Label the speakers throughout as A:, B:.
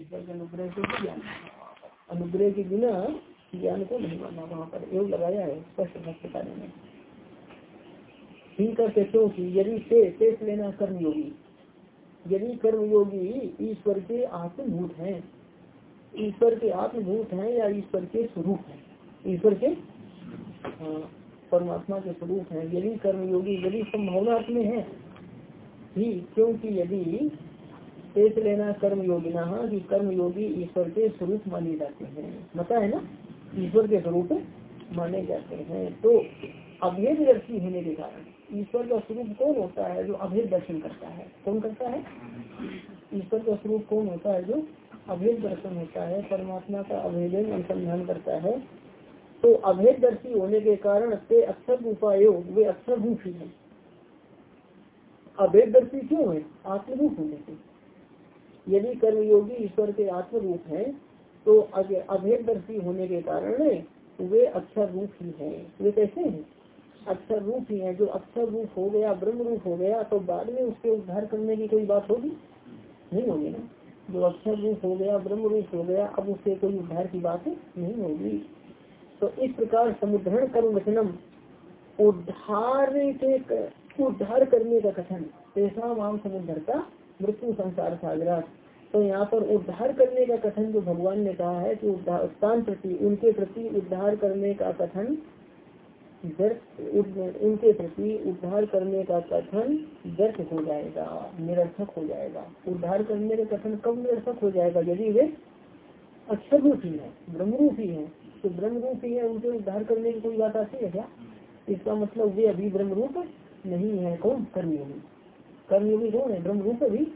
A: ईश्वर के अनुग्रह से ज्ञान अनुग्रह के बिना ज्ञान को नहीं माना वहाँ पर योग लगाया है स्पष्ट भाष्यकारों में ठीक है क्योंकि यदि से शेष लेना कर्मयोगी यदि कर्मयोगी ईश्वर के आत्मभूत हैं ईश्वर के आत्मभूत हैं या ईश्वर के स्वरूप हैं ईश्वर के परमात्मा के स्वरूप हैं यदि कर्मयोगी यदि संभावना में है ही क्योंकि यदि शेष लेना कर्म योगी ना कि कर्म योगी ईश्वर के स्वरूप माने जाते हैं। पता है ना? ईश्वर के स्वरूप माने जाते हैं। तो अभेद दर्शी होने के कारण ईश्वर का स्वरूप कौन होता है जो अभेद दर्शन करता है? कौन करता है? ईश्वर का स्वरूप कौन होता है जो अभेद दर्शन होता है? परमात्मा का अभेदन अनुसंधान करता है। तो अभेद दर्शी होने के कारण से अक्षर उपायोग वे अक्षर रूप ही है। अभेद दर्शी क्यों है? आत्मरूप होने से। यदि कर्मयोगी ईश्वर के आत्मरूप है तो अभेद दर्शी होने के कारण वे अक्षर रूप ही है। वे कैसे हैं? अक्षर रूप ही है। जो अक्षर रूप हो गया ब्रह्म रूप हो गया तो बाद में उसके उद्धार करने की कोई बात होगी? नहीं होगी ना। जो अक्षर रूप हो गया ब्रह्म रूप हो गया, अब उससे कोई उद्धार की बात नहीं होगी। तो इस प्रकार समुद्रण कर्म वचनम, उद्धार के उद्धार करने का कथन ऐसा माम समुद्र का मृत्यु संसार सागरा तो यहाँ पर उद्धार करने का कथन जो भगवान ने कहा है कि उद्धार प्रति उनके प्रति उद्धार करने का कथन उनके प्रति उद्धार करने का कथन व्यर्थ हो जाएगा, निरर्थक हो जाएगा। उद्धार करने का कथन कब निरर्थक हो जाएगा? यदि वे अक्षर रूप ही, ब्रह्मरूप ही तो ब्रह्म रूप ही उनके उद्धार करने की कोई बात आती है क्या? इसका मतलब वे अभी ब्रह्मरूप नहीं है, कौन कर्मयोगी कर्मयोगी कौन है ब्रह्म रूप भी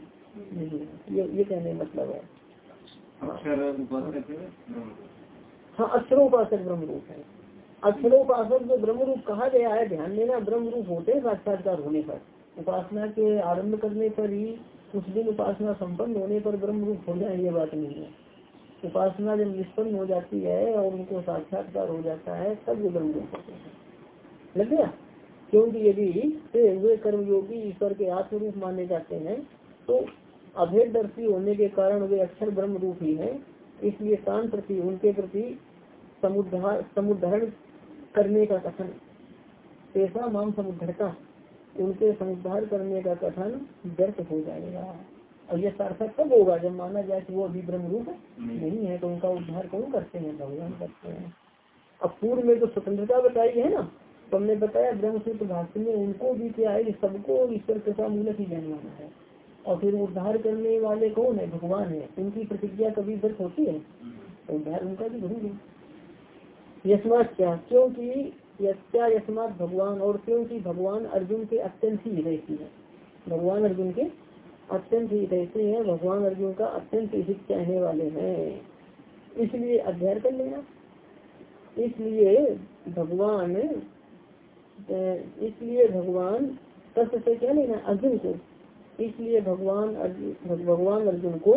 A: नहीं है। ये ये कहने मतलब है। हाँ अक्षरोपासक ब्रह्म रूप? है अक्षरोपासक जो ब्रह्म रूप कहा गया है ध्यान देना ब्रह्म रूप होते साक्षात्कार होने पर। उपासना के आरंभ करने पर ही कुछ दिन उपासना संपन्न होने पर ब्रह्म रूप हो जाए ये बात नहीं है। उपासना जब निष्पन्न हो जाती है और उनको साक्षात्कार हो जाता है तब वो ब्रह्म रूप होते हैं। लग गया? क्योंकि यदि वे कर्मयोगी ईश्वर के आत्मरूप माने जाते हैं तो अभेद दर्शी होने के कारण वे अक्षर ब्रह्म रूप ही है। इसलिए शांत प्रति उनके प्रति समुद्धार समुद्धरण करने का कथन ऐसा माम समुद्धरता उनके समुद्धार करने का कथन व्यर्थ हो जाएगा। और यह सार्थक कब होगा जब माना जाए कि वो अभी ब्रह्म रूप नहीं है तो उनका उद्धार कौन करते हैं भगवान करते हैं। अब पूर्व में जो स्वतंत्रता बताई है ना तो हमने बताया ब्रह्म सूत्र भाष्य में उनको भी क्या है सबको ईश्वर कृपा मूलक ही जन्म है। और फिर उद्धार करने वाले कौन है? भगवान है। उनकी प्रतिज्ञा कभी व्यर्थ होती है? तो उद्धार उनका भी ज़रूर है यशमात क्या? क्योंकि क्या यशमात भगवान और क्योंकि भगवान अर्जुन के अत्यंत ही रहती है। भगवान अर्जुन के अत्यंत ही रहते हैं। भगवान अर्जुन का अत्यंत हित चाहने वाले हैं। इसलिए अध्ययन कर लेना। इसलिए भगवान इसलिए भगवान तत्व से क्या लेना? अर्जुन को। इसलिए भगवान अर्जुन भगवान अर्जुन को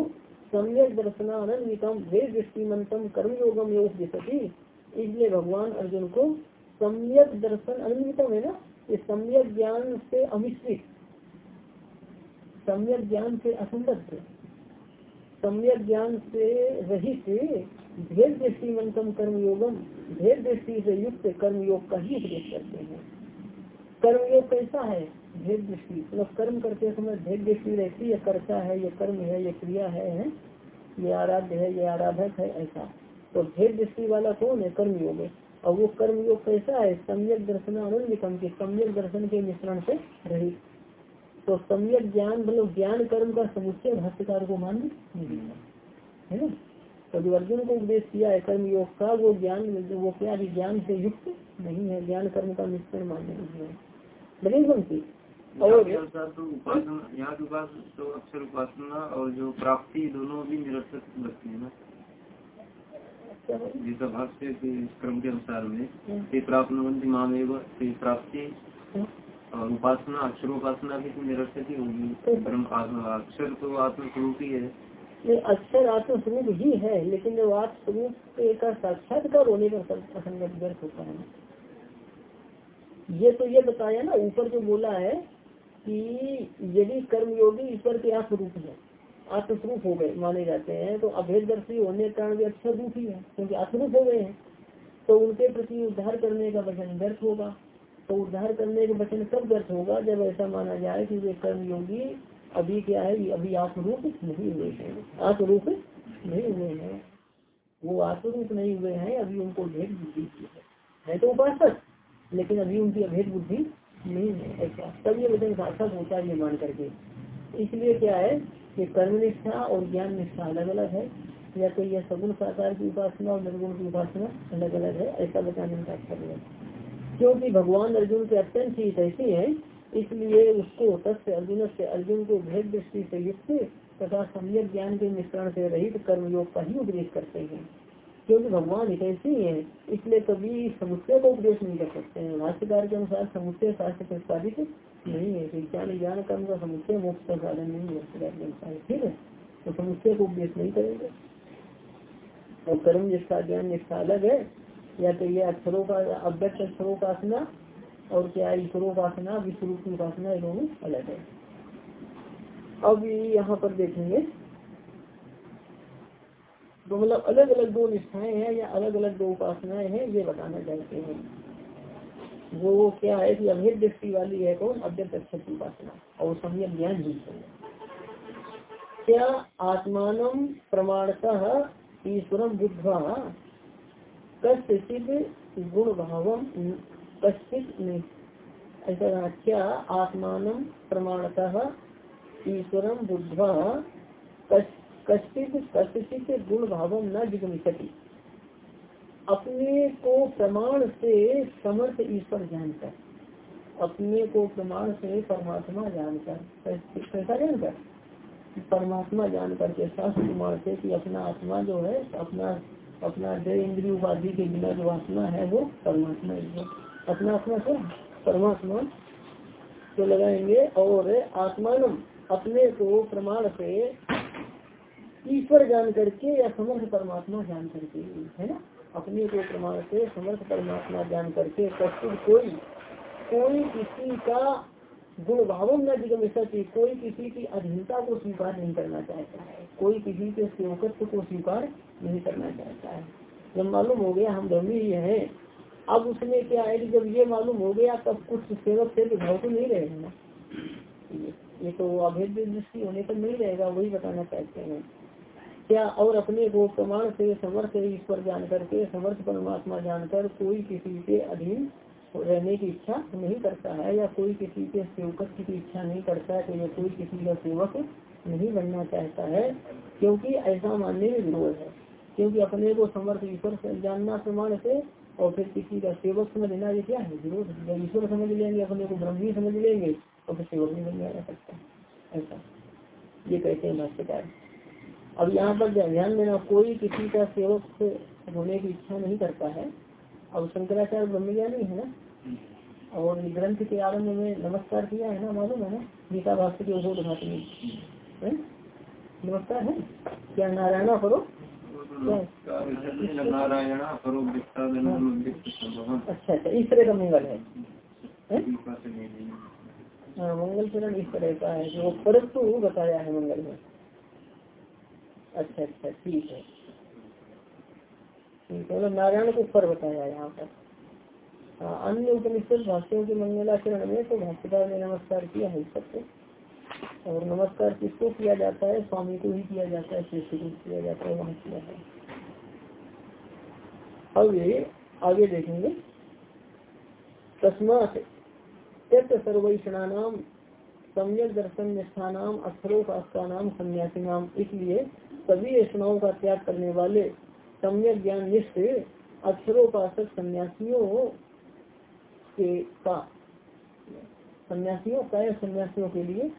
A: सम्यक दर्शनानंदितम वेद दृष्टिमंतम, कर्मयोगम योग इसलिए भगवान अर्जुन को सम्यक दर्शन अनंतम है ना? ये सम्यक ज्ञान से अमिश्रित, सम्यक ज्ञान से असंगत सम्यक ज्ञान से रहित भेद दृष्टि मंतम कर्मयोगम भेद दृष्टि से युक्त कर्मयोग का ही उपदेश करते हैं। कर्मयोग कैसा है भेद दृष्टि मतलब कर्म करते समय भेद दृष्टि रहती है कर्ता है ये कर्म है ये क्रिया है, है? ये आराध्य है ये आराधक है ऐसा। तो भेद दृष्टि वाला कौन है? कर्मयोग और वो कर्मयोग कैसा है सम्यक दर्शन अनुनिकम के सम्यक दर्शन के मिश्रण से रहित। तो सम्यक ज्ञान मतलब ज्ञान कर्म का समुच्चय भाष्यकार को मान नहीं है। ना? तो जो अर्जुन को उपदेश किया है कर्म योग का वो ज्ञान वो क्या ज्ञान से युक्त नहीं है ज्ञान कर्म का मिश्रण मान्य नहीं है। लगे बनती
B: और यहाँ के पास तो अक्षर उपासना और जो प्राप्ति दोनों भी निरर्थक लगती है ना। जैसा भाष्य के क्रम के अनुसार में प्राप्त माम एवं प्राप्ति और उपासना अक्षर उपासना भी तो निरर्थक ही होगी। अक्षर तो आत्मस्वरूप ही है।
A: ये अक्षर आत्मस्वरूप ही है लेकिन जब आत्मस्वरूप का साक्षात्कार होने का असंगत व्यर्थ होता है। ये तो ये बताया ना, ऊपर जो बोला है कि यदि कर्मयोगी ईश्वर के आत्मरूप है, आत्मस्वरूप हो गए, माने जाते हैं तो अभेदर्शी होने के कारण वे अक्षर रूप ही है क्योंकि आत्मरूप हो गए हैं। तो उनके प्रति उद्धार करने का वचन व्यर्थ होगा। तो उद्धार करने का वचन कब व्यर्थ होगा जब ऐसा माना जाए कि वे कर्म योगी अभी क्या है, अभी आत्मरूप नहीं हुए हैं। आत्मरूप नहीं हुए हैं। वो आत्मरूप नहीं हुए हैं, अभी उनको भेद है तो उपासक। लेकिन अभी उनकी अभेद बुद्धि नहीं है ऐसा तब ये वचन सार्थक होता है मान करके। इसलिए क्या है कि कर्म निष्ठा और ज्ञान निष्ठा अलग अलग है। या तो यह सगुण साकार की उपासना और निर्गुण की उपासना अलग अलग है, ऐसा बताने का तात्पर्य क्योंकि भगवान अर्जुन के अत्यंत ही ऐसी है, इसलिए उसको तस्य अर्जुन से अर्जुन को भेद दृष्टि से युक्त तथा सम्यक ज्ञान के मिश्रण से रहित कर्मयोग का ही उपदेश करते हैं। क्योंकि भगवान ऐसे ही है इसलिए कभी समुच्चय का उपदेश नहीं कर सकते हैं भाष्यकार के अनुसार समुच्चय शास्त्र प्रतिपादित नहीं है ज्ञान ज्ञान कर्म का समुच्चय मोक्ष का साधन नहीं है के अनुसार ठीक है तो समुच्चय को उपदेश नहीं करेंगे और कर्म निष्ठा ज्ञान निष्ठा अलग है या तो ये अक्षरों का अव्यक्त अक्षरों का आसना और क्या ईश्वरोपासना विश्व रूप की उपासना दोनों अलग है अब यहाँ पर देखेंगे तो मतलब अलग अलग दो निष्ठाएँ हैं या अलग अलग दो उपासनाएँ हैं, ये बताना चाहते हैं। वो वो क्या है कि अभेद दृष्टि वाली है कौन? अव्यक्त अक्षर की उपासना। और समय ज्ञान ही। क्या आत्मान प्रमाणतः ईश्वरम बुद्धवा कश्चित गुण भाव कश्चित ऐसा क्या आत्मान प्रमाणतः ईश्वरम बुद्धवा कश्चित कश्चित गुण भाव न जिगमिशति अपने को प्रमाण से समर्थ ईश्वर जानकर, अपने को प्रमाण से परमात्मा जानकर, कैसा जानकर? परमात्मा जानकर के शास्त्र प्रमाण से कि अपना आत्मा जो है, अपना अपना जय इंद्रिय उपाधि के बिना जो आत्मा है, वो परमात्मा ही है। अपना आत्मा क्या? परमात्मा तो लगाएँगे और आत्मान अपने को प्रमाण से ईश्वर जान करके या समर्थ परमात्मा जान करके, है ना? अपने को प्रमाण से समर्थ परमात्मा जान करके कस्तुर कोई कोई किसी का गुण भाव न जिगम सची कोई किसी की अधीनता को स्वीकार नहीं करना चाहता है, कोई किसी के सेवकत्व को स्वीकार नहीं करना चाहता है। जब मालूम हो गया हम धर्मी ही है अब उसमें क्या है कि जब ये मालूम हो गया, तब कुछ सेवक से भाव तो नहीं रहेगा ना। ये तो अभेद दृष्टि होने पर नहीं रहेगा, वही बताना चाहते हैं। क्या और अपने को प्रमाण से, समर्थ ईश्वर जान करके समर्थ परमात्मा जानकर कोई किसी के अधीन रहने की इच्छा नहीं करता है या कोई किसी के सेवक की इच्छा नहीं करता है तो यह कोई किसी का सेवक नहीं बनना चाहता है, क्योंकि ऐसा मानने में विरोध है। क्योंकि अपने को समर्थ ईश्वर जानना प्रमाण से और फिर किसी का सेवक समझ लेना, ये क्या है? विरोध जब ईश्वर समझ लेंगे, अपने को ब्रह्मी समझ लेंगे तो फिर सेवक नहीं बन जा सकता ऐसा। ये कहते हैं भाष्यकार। अब यहाँ पर ध्यान देना कोई किसी का सेवक होने की इच्छा नहीं करता है। अब शंकराचार्य ब्रह्मज्ञानी है ना और ग्रंथ के आरंभ में नमस्कार किया है ना मालूम है ना? गीता भाष्य के उभो घाटी नमस्कार है? क्या नारायणा करो नारायण अच्छा अच्छा इस तरह का मंगल है, हाँ? मंगल चरण इस तरह का है जो परंतु बताया है मंगल में। अच्छा अच्छा ठीक है। ठीक है मतलब नारायण को पर बताया यहाँ पर। हाँ अन्य उपनिषद भाष्यों के मंगलाचरण में तो भाष्यकार ने नमस्कार किया है सबको और नमस्कार किसको किया जाता है? स्वामी को ही किया जाता है, श्री को किया जाता है, वहाँ किया है। अब ये आगे देखेंगे। तस्मात त्यक्त सर्वैषणानाम सम्यक दर्शन निष्ठा नाम अक्षरों का नाम सन्यासी नाम इसलिए सभी ऐसाओं का त्याग करने वाले सम्यक ज्ञान निष्ठ अक्षरोपासक सन्यासियों के का सन्यासियों का या सन्यासियों के लिए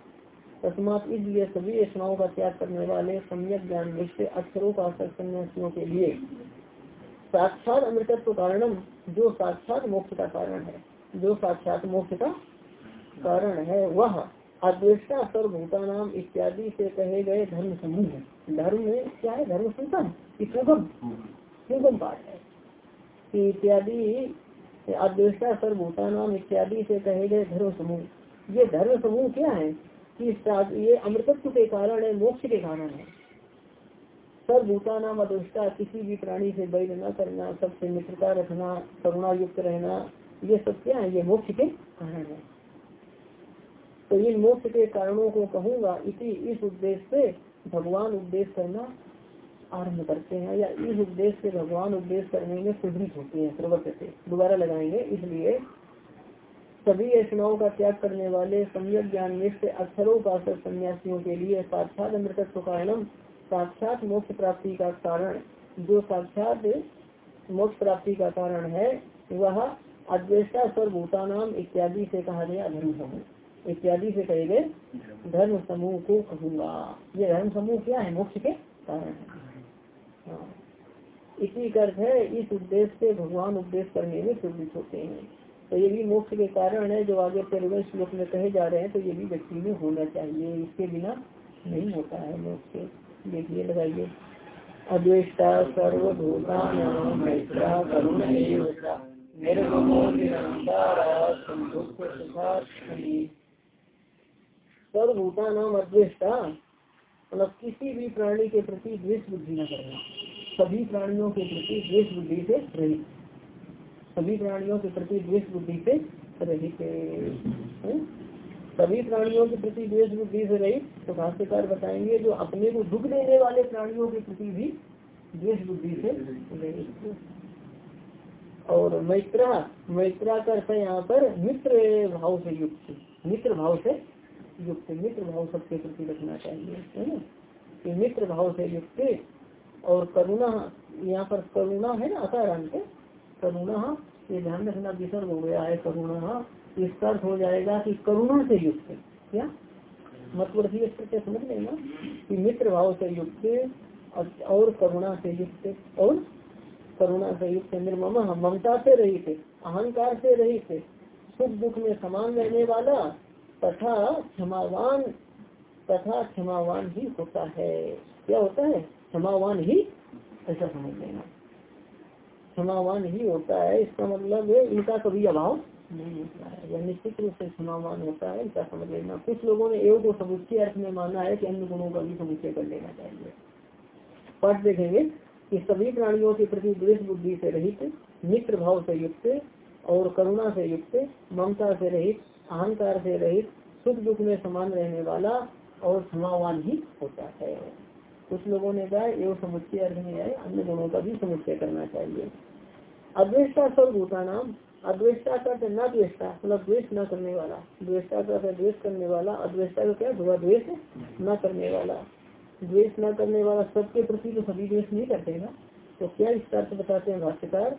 A: तस्मात इसलिए सभी ऐसाओं का त्याग करने वाले सम्यक ज्ञान निष्ठ अक्षरोपासक सन्यासियों के लिए। साक्षात अमृतत्व कारणम, जो साक्षात मोक्ष का कारण है, जो साक्षात मोक्ष का कारण है, वह अद्वेष्टा सर्वभूता नाम इत्यादि से कहे गए धर्म समूह धर्म में क्या है? धर्म सुगम सुगम। सुगम पाठ है। कि इत्यादि अद्वेष्टा सर्वभूता नाम इत्यादि से कहे गए धर्म समूह। ये धर्म समूह क्या है? कि ये अमृतत्व के कारण है, मोक्ष के कारण है। सर्वभूता नाम अदृष्टा, किसी भी प्राणी से बैर न करना, सबसे मित्रता रखना करुणा युक्त रहना, ये सब क्या है? ये मोक्ष के कारण है। तो इन मोक्ष के कारणों को कहूँगा इसी इस उद्देश्य से भगवान उपदेश करना आरंभ करते हैं, या इस उपदेश से भगवान उपदेश करने में सुदृढ़ होते हैं प्रवर्त से। दोबारा लगाएँगे, इसलिए सभी ऐसनाओं का त्याग करने वाले सम्यक ज्ञान निष्ठ अक्षरों का असर सन्यासियों के लिए साक्षात अमृतत्व कारणम साक्षात मोक्ष प्राप्ति का कारण। जो साक्षात मोक्ष प्राप्ति का कारण है, वह अद्वेष्टा सर्वभूता नाम इत्यादि से कहा गया धर्म समूह इत्यादि से कहे गए धर्म समूह को कहूँगा। ये धर्म समूह क्या है? मोक्ष के कारण हाँ। इसी अर्थ है, इस उद्देश्य से भगवान उपदेश करने में सुवित होते हैं। तो ये भी मोक्ष के कारण है, जो आगे तेरहवें श्लोक में कहे जा रहे हैं तो ये भी व्यक्ति में होना चाहिए। इसके बिना नहीं होता है मोक्ष। देखिए, लगाइए। अद्वेष्टा सर्वभूता करुण सर्वभूता नाम अद्वेष्टा मतलब किसी भी प्राणी के प्रति द्वेष बुद्धि न करना। सभी प्राणियों के प्रति द्वेष बुद्धि से रहित। सभी प्राणियों के प्रति द्वेष बुद्धि से रहित। सभी प्राणियों के प्रति द्वेष बुद्धि से रही तो भाष्यकार बताएँगे जो अपने को दुख देने वाले प्राणियों के प्रति भी द्वेष बुद्धि से रहित। और मैत्रा मैत्रा का अर्थ यहाँ पर मित्र भाव से युक्त, मित्र भाव से युक्त मित्र भाव सबके प्रति रखना चाहिए, है ना? कि मित्र भाव से युक्त और करुणा, यहाँ पर करुणा है ना अकारण के करुणा, ये ध्यान रखना विसर्ग हो गया है, करुणा इसका अर्थ हो जाएगा कि करुणा से युक्त, क्या? मतवर्ती प्रत्यय समझ लेना कि मित्र भाव से युक्त और करुणा से युक्त और करुणा से युक्त निर्मम, ममता से रहित, अहंकार से रहित, सुख दुख में समान रहने वाला तथा क्षमावान तथा क्षमावान ही होता है। क्या होता है? क्षमावान ही? ऐसा समझ लेना क्षमावान ही होता है। इसका मतलब है, इनका कभी अभाव नहीं होता है। या निश्चित रूप से क्षमावान होता है ऐसा समझ लेना। कुछ लोगों ने एवं को समुच्चय अर्थ में माना है कि अन्य गुणों का भी समुच्चय कर लेना चाहिए। पाठ देखेंगे कि सभी प्राणियों के प्रति द्वेष बुद्धि से रहित, मित्र भाव से युक्त और करुणा से युक्त, ममता से रहित अहंकार से रहित, सुख दुख में समान रहने वाला और समावान ही होता है। कुछ लोगों ने कहा एवं समुच्चय अर्थ में आए अन्य गुणों का भी समुच्चय करना चाहिए। अद्वेषता सर्वभूता नाम अद्वेषता का न द्वेषता मतलब द्वेष न करने वाला। द्वेषता का द्वेष करने वाला अद्वेषता का क्या? धुआ द्वेष न करने वाला। द्वेष न करने वाला सबके प्रति तो सभी द्वेष नहीं करते तो क्या इस अर्थ बताते हैं भाष्यकार?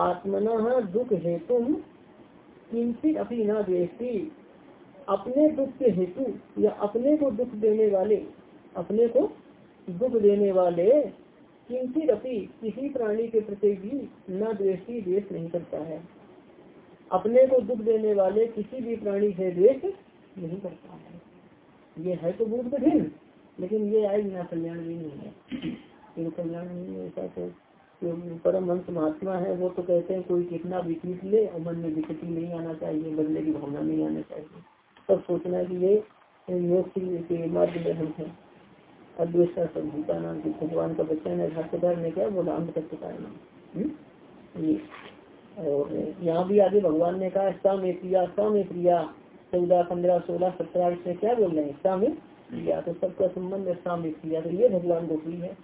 A: आत्मना दुख हेतु किंचित अपनी न द्वेषती अपने दुख के हेतु या अपने को दुख देने वाले, अपने को दुख देने वाले किंचित अपनी किसी प्राणी के प्रति भी न द्वेषी द्वेष नहीं करता है। अपने को दुख देने वाले किसी भी प्राणी से द्वेष नहीं करता है। ये है तो बहुत कठिन, लेकिन ये आए बिना कल्याण भी नहीं है। कल्याण नहीं है, ऐसा तो परम हंस महात्मा है, वो तो कहते हैं, कोई कितना भी पीट ले और मन में विकृति नहीं आना चाहिए, बदले की भावना नहीं आना चाहिए। सब सोचना की ये मार्गदर्शन है। संभूता नाम की भगवान का है भाष्यकार ने क्या बोला अंत तक नाम? ये। और यहाँ भी आगे भगवान ने कहा सा में प्रिया सा में प्रिया। चौदह, पंद्रह, सोलह, सत्रह इसमें क्या बोल रहे हैं? सा में प्रिया। तो सबका संबंध सा में प्रिया। तो ये भगवान को प्रिय है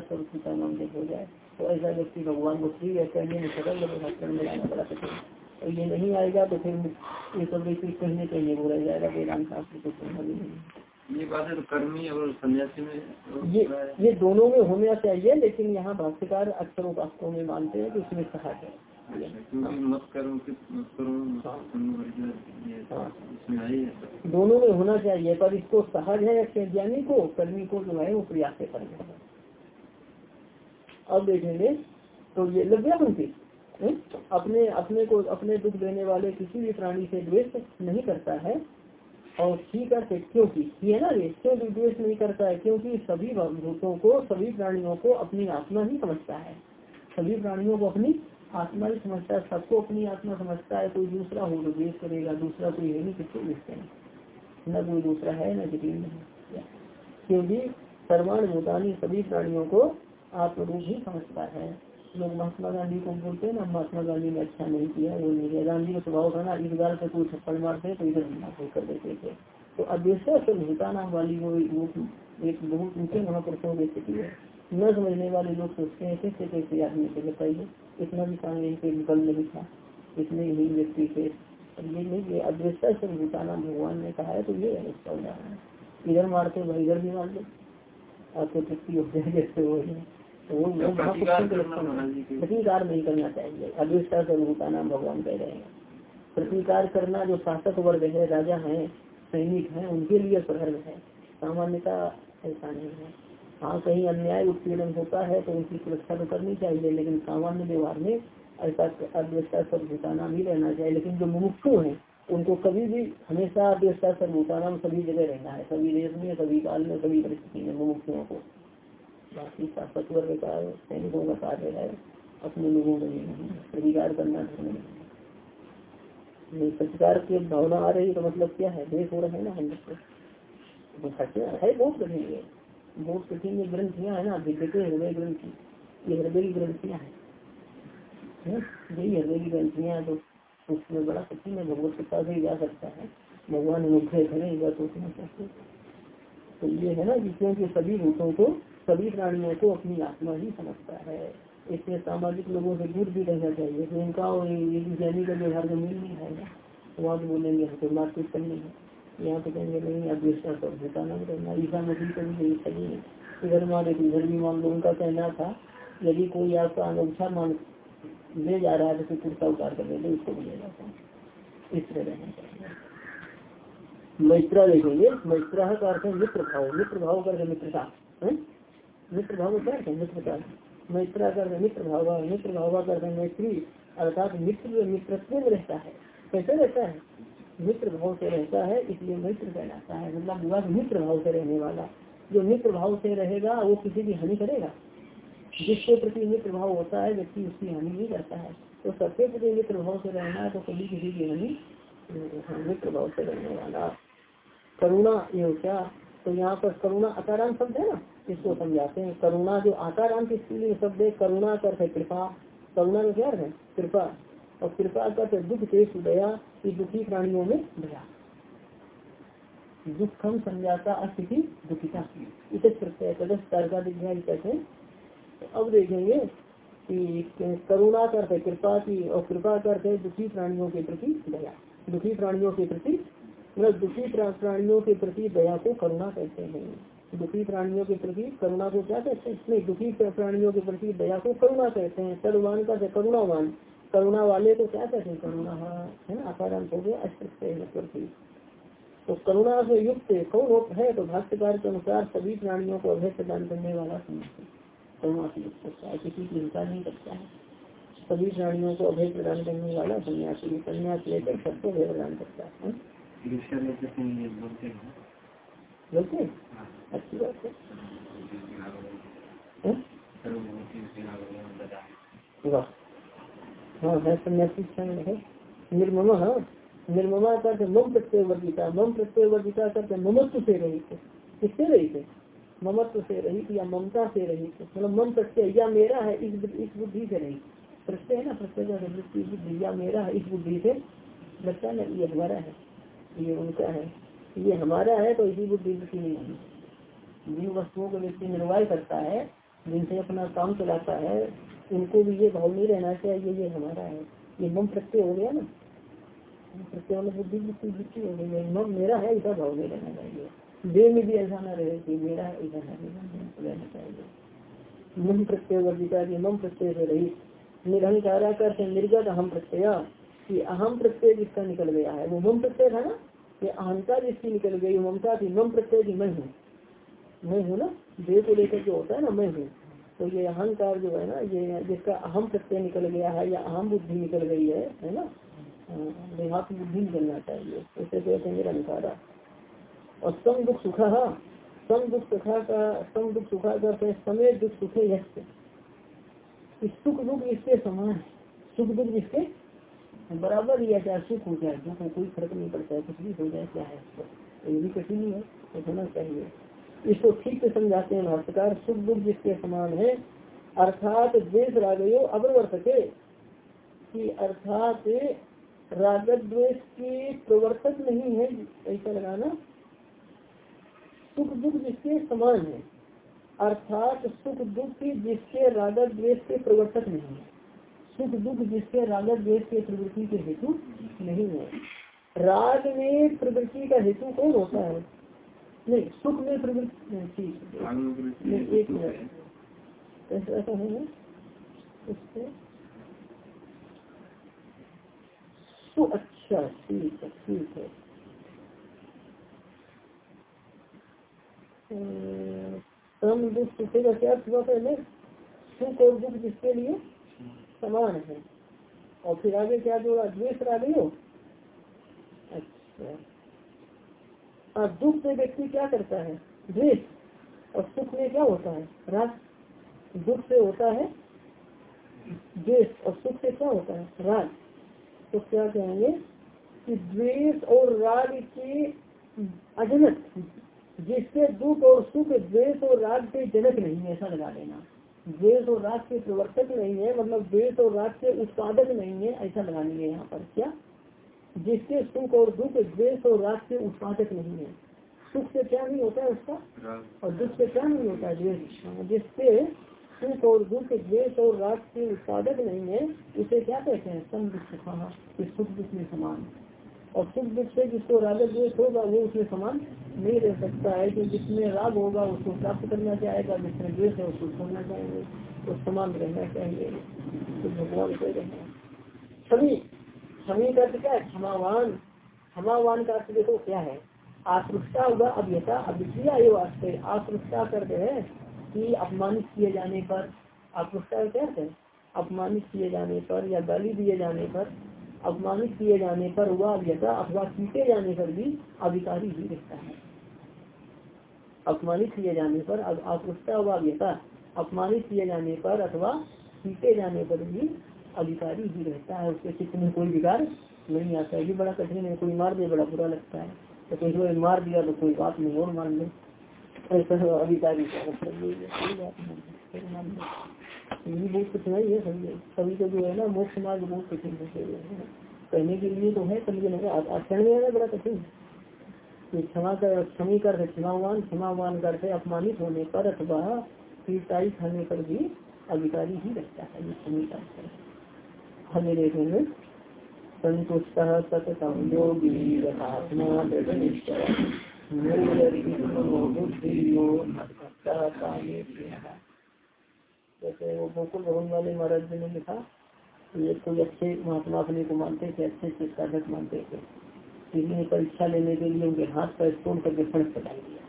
A: स्वरूप का नाम जब हो। जाए तो ऐसा व्यक्ति भगवान को प्रिय है कहने में सरल कर्ण में लाना बड़ा कठिन और ये नहीं आएगा तो फिर ये सब व्यक्ति कहने के लिए बोला जाएगा वेदांत शास्त्र को कहना भी नहीं
B: ये बात है तो कर्मी और सन्यासी में
A: ये ये दोनों में होना चाहिए लेकिन यहाँ भाष्यकार अक्षरों का में मानते हैं कि उसमें कहा है। दोनों में होना चाहिए पर इसको सहज है ज्ञानी को कर्मी को जो है वो प्रयास से करना है। अब देखेंगे। तो ये लग गया पंक्ति अपने अपने को, अपने दुख देने वाले किसी भी प्राणी से द्वेष नहीं करता है। और है क्योंकि, ये ना ये, क्यों द्वेष नहीं करता है? क्योंकि सभी भूतों को, सभी प्राणियों को अपनी आत्मा ही समझता है। सभी प्राणियों को अपनी आत्मा ही समझता है। सबको अपनी आत्मा समझता है। कोई दूसरा हो तो द्वेष करेगा, दूसरा कोई है नहीं, किसको देखते हैं न कोई दूसरा है, न किसी क्योंकि सर्वाण भूतानी सभी प्राणियों को आत्मरूप ही समझता है। लोग महात्मा गांधी को बोलते हैं, ना, महात्मा गांधी ने अच्छा नहीं किया, वो नहीं किया। गांधी का स्वभाव था ना, इस बार से कोई थप्पड़ मारते तो इधर मारते कर देते थे। तो अद्वेशा से भूता नाम वाली वो एक बहुत ऊँचे महापुरुषों की स्थिति है। न समझने वाले लोग सोचते हैं कैसे कैसे आदमी से बताइए इतना भी काम यही पे बल नहीं था, इतने ही व्यक्ति थे। ये नहीं अदृश्य से भूताना भगवान ने कहा है तो ये है इसका उदाहरण। इधर मारते भाई इधर भी मार दो। आपको तृप्ति हो जाए जैसे हो वो तो प्रतिकार नहीं करना चाहिए। अदृष्टा से भूताना भगवान कह रहे हैं। प्रतिकार करना जो शासक वर्ग है राजा है सैनिक है उनके लिए स्वधर्म है। सामान्यता ऐसा नहीं है। हाँ कहीं अन्याय उत्पीड़न होता है तो उनकी सुरक्षा तो करनी चाहिए लेकिन सामान्य व्यवहार में ऐसा अद्वेष्टा सर्वभूताना भी रहना चाहिए। लेकिन जो मुमुक्षु है उनको कभी भी हमेशा अद्वेष्टा सर्वभूताना सभी जगह रहना है। सभी देश में सभी काल में सभी परिस्थिति में मुमुक्षुओं को। बाकी शासक वर्ग का सैनिकों का कार्य है, अपने लोगों में नहीं प्रतिकार करना धर्म नहीं की भावना आ रही तो मतलब क्या है? देश हो रहा है ना हम लोग है, बहुत कठिन है। बहुत कठिन ये ग्रंथियाँ है ना के हृदय ग्रंथि। ये हृदय की ग्रंथियाँ है। यही हृदय की ग्रंथियाँ तो उसमें बड़ा कठिन है। भगवत के कृपा से जा सकता है। भगवान अनुग्रह करें यह सोचना चाहते तो ये है ना क्योंकि सभी भूतों को सभी प्राणियों को अपनी आत्मा ही समझता है। इसलिए सामाजिक लोगों से दूर भी रहना चाहिए। तो इनका और जैनी का व्यवहार में मिल नहीं आएगा वहाँ तो बोलेंगे हमको मारपीट करनी है यहाँ तो कहेंगे, नहीं अभ्यस्ता सब भूताना रहना। ईसा मसीह का भी सही है। इधर तो इधर भी मान लो उनका कहना था, यदि कोई आपका अनोखा मान ले जा रहा है तो कुर्ता उतार कर देते उसको भी ले जाता है। इस तरह रहना मैत्रा देखेंगे मैत्रा का अर्थ है मित्र भाव। मित्र भाव करके मित्रता। मित्र भाव क्या है मैत्रा कर मित्र भाव मित्र भाव कर मैत्री अर्थात मित्र मित्रत्व में रहता है। कैसे रहता है? मित्र भाव से रहता है, इसलिए मित्र कहलाता है। मतलब विवाह मित्र भाव से रहने वाला। जो मित्र भाव से रहेगा, वो किसी की हानि करेगा। जिसके प्रति मित्र भाव होता है, व्यक्ति उसकी हानि नहीं करता है। तो सबके प्रति मित्र भाव से रहना है तो कभी किसी की हानि मित्र भाव से रहने वाला। करुणा, ये क्या? तो यहाँ पर करुणा अकारांत शब्द है ना? इसको समझाते हैं? करुणा जो आकारांत स्त्री शब्द है करुणा कर है, कृपा। करुणा का क्या है, कृपा। और कृपा कर दुख तेज दया की दुखी प्राणियों में दया। दुखम समझाता, अस्थिति दुखिता। इसे प्रत्यय कहते हैं। अब देखेंगे कि करुणा करते कृपा की, और कृपा करते दुखी प्राणियों के प्रति दया। दुखी प्राणियों के प्रति मतलब दुखी प्राणियों के प्रति दया को करुणा कहते हैं। दुखी प्राणियों के प्रति करुणा को क्या कहते हैं? दुखी प्राणियों के प्रति दया को करुणा कहते हैं। सर्वान का करुणावान। करुणा वाले को क्या कहते हैं? करुणा, है ना? आकारांत हो गया, अष्ट तो करुणा से युक्त कौन है? तो भाष्यकार के अनुसार सभी प्राणियों को अभय प्रदान करने वाला समझते करुणा से युक्त सकता है, किसी की हिंसा नहीं करता है। सभी प्राणियों को अभय प्रदान करने वाला सन्यासी सन्यास लेकर सबको अभय प्रदान करता है। बोलते अच्छी बात है हाँ है सन्यासी है निर्मम हाँ निर्ममा करते मम प्रत्यय वर्जिता मम प्रत्यय वर्जिता करते ममत्व से रहित किससे रहित ममत्व से रहित या ममता से रहित मतलब मम प्रत्यय या मेरा है, इस इस बुद्धि से रहित प्रत्यय है ना, प्रत्यय बुद्धि या मेरा है, इस बुद्धि से। लगता ना, ये हमारा है, ये उनका है। ये हमारा है तो इसी बुद्धि वृत्ति नहीं जिन वस्तुओं को व्यक्ति निर्वाह करता है, जिनसे अपना काम चलाता है, उनको भी ये भाव नहीं रहना चाहिए, ये हमारा है। ये मम प्रत्यय हो गया ना। प्रत्यय बुद्धि वृत्ति वृत्ति हो गई है। मेरा है ऐसा भाव नहीं रहना चाहिए। देह में भी ऐसा न रहे कि मेरा है ऐसा रहना चाहिए। मन प्रत्यय वर्जिता की मम प्रत्यय से रही। निरहंकारा कर निर्गत अहम प्रत्यय। कि अहम प्रत्यय जिसका निकल गया है, वो मम प्रत्यय था ना? ये अहंता जिसकी निकल गई, ममता थी, मम प्रत्यय की मैं हूँ। मैं हूँ ना? देह को लेकर जो होता है ना, मैं हूँ। तो ये अहंकार जो है ना, ये जिसका अहम प्रत्यय निकल गया है, या अहम बुद्धि निकल गई है है ना? देहात्म बुद्धि निकलना चाहिए ऐसे कहते हैं निरंकारा। और सम दुख सुखा सम दुख सुखा का, सम दुख सुखा करते समय दुख सुखे यश सुख दुख इसके समान है। सुख दुख इसके बराबर या चाहे सुख हो जाए, दुख कोई फ़र्क नहीं पड़ता है, कुछ भी हो जाए, क्या है? ये भी कठिन ही है तो होना चाहिए। इसको ठीक से समझाते हैं भाष्यकार, सुख दुख जिसके समान है, अर्थात द्वेष रागयो अप्रवर्तके कि अर्थात राग द्वेष की प्रवर्तक नहीं है, ऐसा लगाना। सुख दुख जिसके समान है, अर्थात सुख दुख जिसके राग द्वेष के प्रवर्तक नहीं है। सुख दुख जिसके राग द्वेष के प्रवृत्ति के हेतु नहीं है राग में प्रवृत्ति का हेतु कौन होता है? नहीं सुख में प्रवृत्ति एक मिनट। ऐसा है ना? उससे? अच्छा ठीक है ठीक है। दुख का क्या हुआ पहले? सुख और दुख जिसके लिए? समान है। और फिर आगे क्या जोड़ा? द्वेष रागे हो अच्छा। और दुख से व्यक्ति क्या करता है? द्वेष। और सुख में क्या होता है? राग। दुख से होता है द्वेष। और सुख से क्या होता है? राग। तो क्या कहेंगे? कि द्वेष और राग के अजनक जिससे दुख और सुख, द्वेष और राग के जनक नहीं है, ऐसा लगा देना द्वेष और राग के प्रवर्तक नहीं है मतलब द्वेष और राग के उत्पादक नहीं है ऐसा लगानी है यहाँ पर क्या? जिसके सुख और दुख द्वेष और राग के उत्पादक नहीं है। सुख से क्या नहीं होता है उसका? और दुख से क्या नहीं होता है? द्वेष हाँ, जिससे सुख और दुख द्वेष और राग के उत्पादक नहीं है उसे क्या कहते हैं? सम दुख सुख दुख में समान। और सुख दुख से जिसको राग द्वेष होगा, वो उसमें समान नहीं रह सकता है कि जिसमें राग होगा, उसको प्राप्त करना चाहेगा, जिसमें द्वेष है, उसको छोड़ना चाहेंगे तो समान रहना चाहिए तो भगवान रहे हैं। सभी सभी का क्या है? क्षमावान। क्षमावान का अर्थ देखो क्या है? आश्रुष्टा होगा अभियता अभिक्रिया एवं आश्रुष्टा करते हैं कि अपमानित किए जाने पर। आकृष्टा क्या है? अपमानित किए जाने पर या गाली दिए जाने पर। अपमानित किए जाने पर वह व्यथा अथवा पीटे जाने पर भी अधिकारी ही रहता है। अपमानित किए जाने पर आकृष्टा व्यथा अपमानित किए जाने पर अथवा पीटे जाने पर भी अधिकारी ही रहता है। उसके चित्त में कोई विकार नहीं आता है। ये बड़ा कठिन है, कोई मार दे, बड़ा बुरा लगता है। तो कोई मार दिया तो कोई बात नहीं, और मान ले। अधिकारी बहुत कठिनाई है सभी सभी को जो है ना मोक्ष मार्ग बहुत कठिन कहने के लिए तो है समझे नहीं आचरण में है बड़ा कठिन क्षमा कर क्षमी कर क्षमावान क्षमावान करते अपमानित होने पर अथवा पीटाई खाने पर भी अधिकारी ही रहता है ये क्षमी करते हमें देखेंगे संतुष्ट सततम योगी यथात्मा जैसे वो गोकुल भवन वाले महाराज जी ने लिखा ये कोई अच्छे महात्मा अपने को मानते थे, अच्छे से साधक मानते थे। ने परीक्षा लेने के लिए उनके हाथ पर तोड़ करके फ़र्क पटाई दिया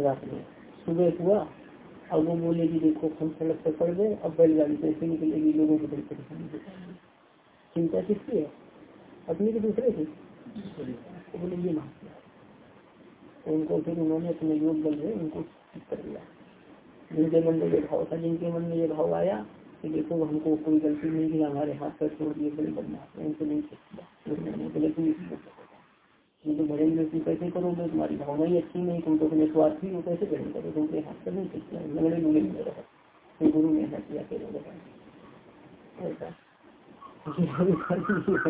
A: रात में सुबह हुआ, अब वो बोले कि देखो, हम सड़क पर पड़ गए, अब बैलगाड़ी कैसे निकलेगी, लोगों को बड़ी परेशानी चिंता किसकी है? अपनी के दूसरे की? बोले, ये महात्मा। तो उनको फिर उन्होंने अपने योग बल से उनको कर दिया जिनके मन में ये भाव था, जिनके मन में ये भाव आया कि देखो, हमको कोई गलती नहीं की हमारे हाथ पर छोड़ दिए, बड़े बनना उनको नहीं बोले तुम तो तुम कैसे करोगे? तुम्हारी भावना ही अच्छी नहीं, तुम तो अपने स्वार्थी हो, कैसे करेंगे? तुमके हाथ पर नहीं सकते लगड़े लुगड़े में रहा। तो गुरु ने ऐसा। किया करो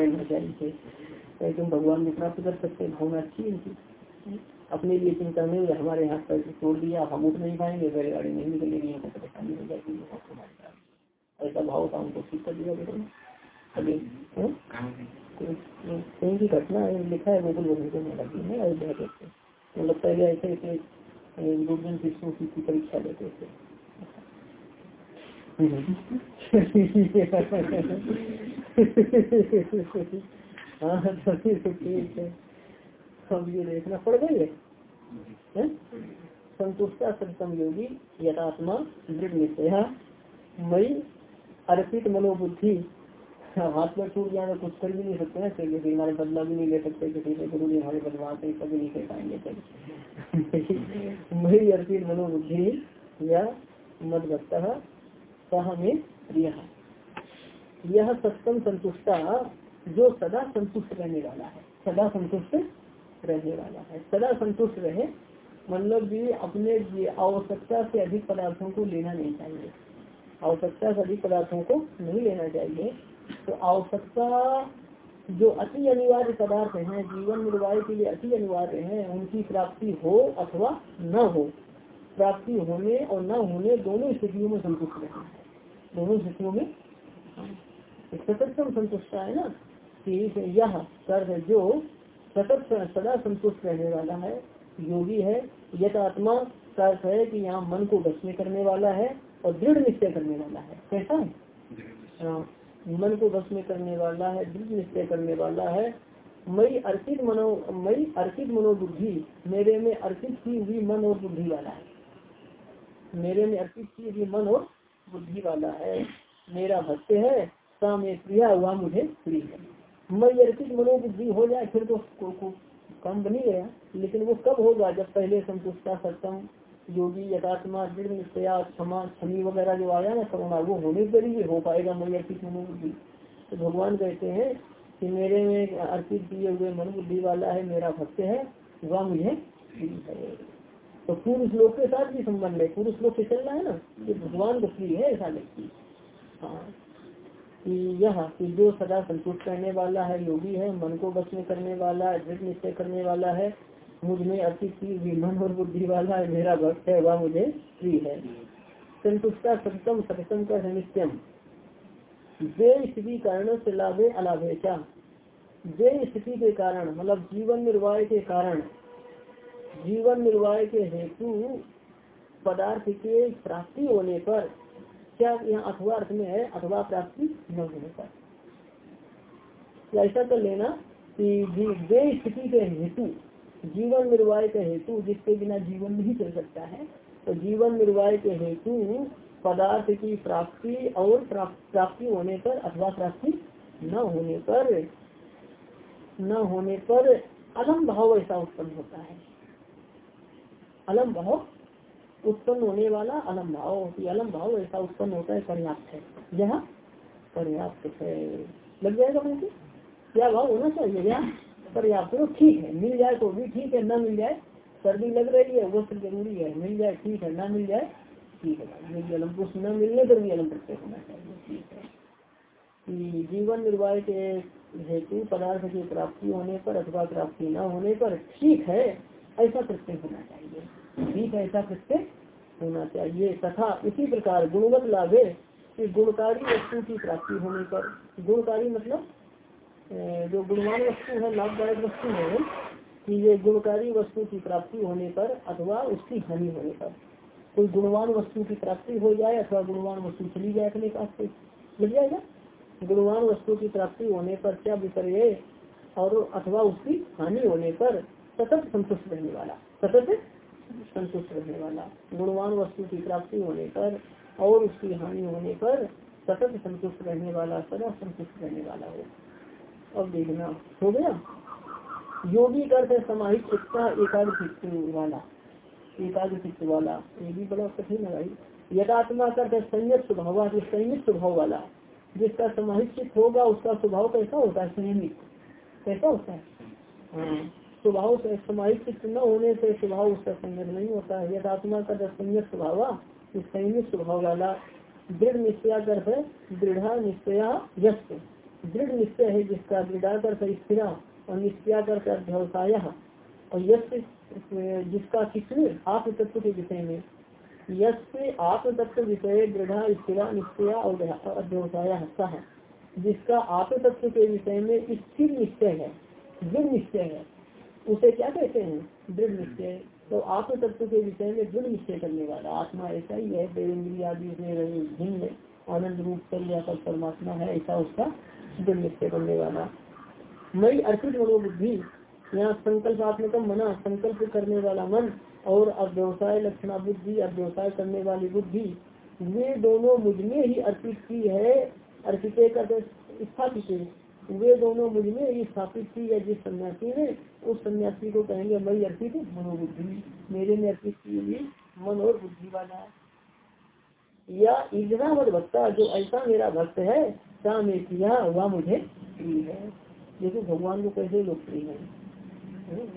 A: ऐसा चाहिए। तुम भगवान को प्राप्त कर सकते भावना अच्छी है अपने लिए चिंता नहीं है, हमारे यहाँ पर छोड़ दिया, हम उठ नहीं पाएँगे, पहले गाड़ी नहीं निकलेगी, यहाँ पर परेशानी हो जाएगी ऐसा भाव था उनको ठीक कर दिया अभी कहीं की घटना लिखा है गोकुल भवन में लगी है अयोध्या के तो लगता है ऐसे ऐसे दो दिन शिष्यों की परीक्षा लेते थे। हाँ ठीक है। देखना पड़ गई है? संतुष्टा सत्सम योगी यथात्मा दृढ़ निश्चय मई अर्पित मनोबुद्धि। हाथ में छूट जाए कुछ कर भी नहीं सकते ना किसी हमारे बदला भी नहीं ले सकते, किसी से गुरु जी हमारे बदलाते कभी नहीं कर पाएँगे मई अर्पित मनोबुद्धि या मद सह में प्रिय यह सत्संग संतुष्टा जो सदा संतुष्ट रहने वाला है, सदा संतुष्ट रहने वाला है। सदा संतुष्ट रहे। मतलब भी अपने आवश्यकता से अधिक पदार्थों को लेना नहीं चाहिए। आवश्यकता से अधिक पदार्थों को नहीं लेना चाहिए। तो आवश्यकता जो अति अनिवार्य पदार्थ हैं, जीवन निर्वाह के लिए अति अनिवार्य हैं, उनकी प्राप्ति हो अथवा न हो, प्राप्ति होने और न होने दोनों स्थितियों में संतुष्ट रहना है। दोनों स्थितियों में सततम संतुष्ट है ना? कि यह कर्म जो सतत सदा संतुष्ट रहने वाला है योगी है यथ आत्मा का अर्थ है कि यहाँ मन को बस में करने वाला है और दृढ़ निश्चय करने वाला है। कैसा? है हाँ मन को बस में करने वाला है दृढ़ निश्चय करने वाला है। मई अर्पित मनो मई अर्पित मनोबुद्धि मेरे में अर्पित की हुई मन और बुद्धि वाला है। मेरे में अर्पित की हुई मन और बुद्धि वाला है। मेरा भक्त है सा में प्रिया हुआ मुझे प्रिय है। मई अर्पित मनोबुद्धि हो जाए, फिर तो काम बनी गया। लेकिन वो कब होगा, जब पहले संतुष्टा सत्तम योगी यथात्मा दृढ़ निश्चया, क्षमा, क्षमी वगैरह जो आया ना, करुणा, वो होने पर ही हो पाएगा मई अर्पित मनोबुद्धि तो भगवान कहते हैं कि मेरे में अर्पित किए हुए मन बुद्धि वाला है, मेरा भक्त है, वह मुझे तो पूर्व श्लोक के साथ भी संबंध है। पूर्व श्लोक से चल रहा है ना कि भगवान को प्रिय है, ऐसा व्यक्ति हाँ। कि यह कि जो सदा संतुष्ट करने वाला है, योगी है, मन को बस में करने वाला है, दृढ़ निश्चय करने वाला है, मुझमें अर्पित की मन और बुद्धि वाला है, मेरा भक्त है, वह मुझे प्रिय है। संतुष्टा सतम सतम का नित्यम वे स्थिति कारण से लाभे, अलाभे क्या वे स्थिति के कारण मतलब जीवन निर्वाह के कारण, जीवन निर्वाह के हेतु पदार्थ के प्राप्ति होने पर क्या यहाँ अथवा अर्थ में है, अथवा प्राप्ति न होने पर ऐसा कर लेना कि वे स्थिति के हेतु, जीवन निर्वाह के हेतु, जिसके बिना जीवन नहीं चल सकता है तो जीवन निर्वाह के हेतु पदार्थ की प्राप्ति और प्राप्ति होने पर अथवा प्राप्ति न होने पर, न होने पर अलम भाव ऐसा उत्पन्न होता है। अलम भाव उत्पन्न होने वाला अलम भाव अलम भाव ऐसा उत्पन्न होता है, पर्याप्त है। यह पर्याप्त है। लग जाएगा मुझे क्या भाव होना चाहिए? क्या पर्याप्त तो ठीक है। मिल जाए तो भी ठीक है, न मिल जाए, सर्दी लग रही है वो सब ज़रूरी है। मिल जाए, ठीक है। न मिल जाए, ठीक है। अलम कुछ न मिलने पर भी अलम प्रत्यय होना चाहिए। ठीक है। जीवन निर्वाह के हेतु पदार्थ की प्राप्ति होने पर अथवा प्राप्ति न होने पर ठीक है, ऐसा प्रत्यय होना चाहिए। ठीक है, ऐसा प्रत्यय होना चाहिए? तथा इसी प्रकार गुणवत लाभ गुणकारी वस्तु की प्राप्ति होने पर। गुणकारी मतलब जो गुणवान वस्तु है, लाभदायक वस्तु है, कि ये गुणकारी वस्तु की प्राप्ति होने पर अथवा उसकी हानि होने पर। कोई गुणवान वस्तु की प्राप्ति हो जाए अथवा गुणवान वस्तु चली जाए अपने पास से लग जाएगा? गुणवान वस्तु की प्राप्ति होने पर क्या विपर्य और अथवा उसकी हानि होने पर सतत संतुष्ट रहने वाला, सतत संतुष्ट रहने वाला। गुणवान वस्तु की प्राप्ति होने पर और उसकी हानि होने पर सतत संतुष्ट रहने वाला, सदा संतुष्ट रहने वाला हो। अब देखना, हो गया? योगी कर समाहित चित्ता एकाग्र वाला। एकाग्र चित्त वाला, ये भी बड़ा कठिन है भाई। यथात्मा कर संयत स्वभाव संयत स्वभाव वाला। जिसका समाहित चित्त होगा, उसका स्वभाव कैसा होता है? संयमित। कैसा होता है? हाँ। स्वभाव से समाहित चित्त न होने से स्वभाव उसका संयत नहीं होता है। यथात्मा का संयत स्वभाव स्वभाव वाला दृढ़ निश्चय कर दृढ़ निश्चय यस्त दृढ़ निश्चय है जिसका दृढ़ाकर स्थिर और निश्चय कर अध्यवसाय। और यश जिसका किसने आत्म तत्व के विषय में यश आत्म तत्व विषय दृढ़, स्थिर, निश्चय और अध्यवसाय है। जिसका आत्म तत्व के विषय में स्थिर निश्चय है, दृढ़ निश्चय है उसे क्या कहते हैं? दृढ़ निश्चय। तो आत्म तत्व के विषय में दृढ़ निश्चय करने वाला। आत्मा ऐसा ही है देवेंद्री आदि से भिन्न आनंद रूप चल जाकर परमात्मा है, ऐसा उसका दृढ़ निश्चय करने वाला। मई अर्पित मनोबुद्धि, यहाँ संकल्प संकल्पात्मक मना, संकल्प करने वाला मन और अव्यवसाय लक्षणा, बुद्धि, अव्यवसाय करने वाली बुद्धि ये दोनों मुझमें ही अर्पित की है, अर्पित कर स्थापित। वे दोनों मुझमें ही स्थापित की है जिस सन्यासी ने, उस सन्यासी को कहेंगे, मई अर्पित मनोबुद्धि मेरे में अर्पित की हुई मन और बुद्धि वाला या मत भक्ता, जो ऐसा मेरा भक्त है सा में किया वह मुझे प्रिय है। देखो, भगवान को कैसे लोग प्रिय है?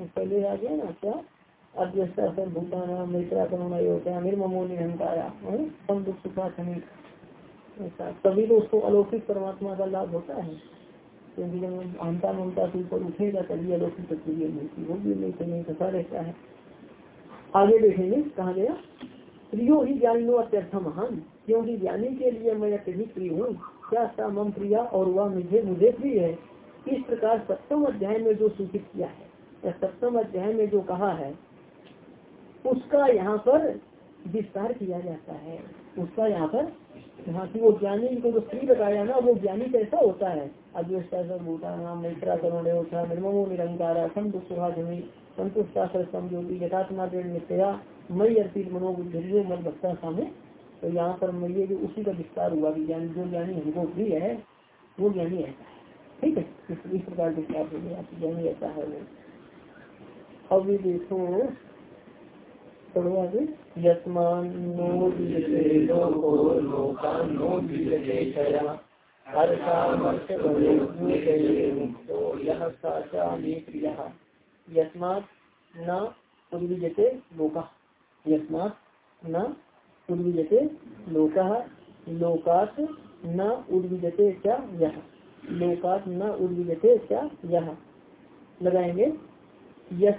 A: पहले आ गया ना क्या अध्यस्ता सर्वभूताना मित्रा करुणा योजना, निर्ममो निरंकारा हम दुख सुखा ऐसा, तभी तो उसको अलौकिक परमात्मा का लाभ होता है। क्योंकि जब आमता ममता के ऊपर उठेगा तभी अलौकिक प्रक्रिया मिलती वो भी नहीं कहीं फंसा रहता है। आगे देखेंगे, कहा गया, प्रियो ही ज्ञानिनो अत्यर्थ महान, क्योंकि ज्ञानी के लिए मैं अत्यधिक प्रिय हूँ। क्या सा मम प्रिया और वह मुझे मुझे प्रिय है? इस प्रकार सप्तम अध्याय में जो सूचित किया है, या सप्तम अध्याय में जो कहा है, उसका यहाँ पर विस्तार किया जाता है। उसका यहाँ पर, यहाँ की वो ज्ञानी को जो स्त्री बताया ना, वो ज्ञानी कैसा होता है? अद्वैता नाम मैत्रा करुण निर्ममो निरंकारा संतुष्ट सुभाषमी संतुष्टा समझोगी यथात्मा नित्या मई अर्पित मनोबुद्धि मन बक्ता सामने तो यहाँ पर मैं जो उसी का विस्तार हुआ कि ज्ञानी जो ज्ञानी हमको प्रिय है वो ज्ञानी है ठीक है इस प्रकार विस्तार हो गया ज्ञानी ऐसा है वो अब देखो आगे यस्मात न उद्विजते लोका। यस्मात न लोकात न उद्विजते क्या यह लोकात न उद्विजते क्या यह लगाएँगे। यस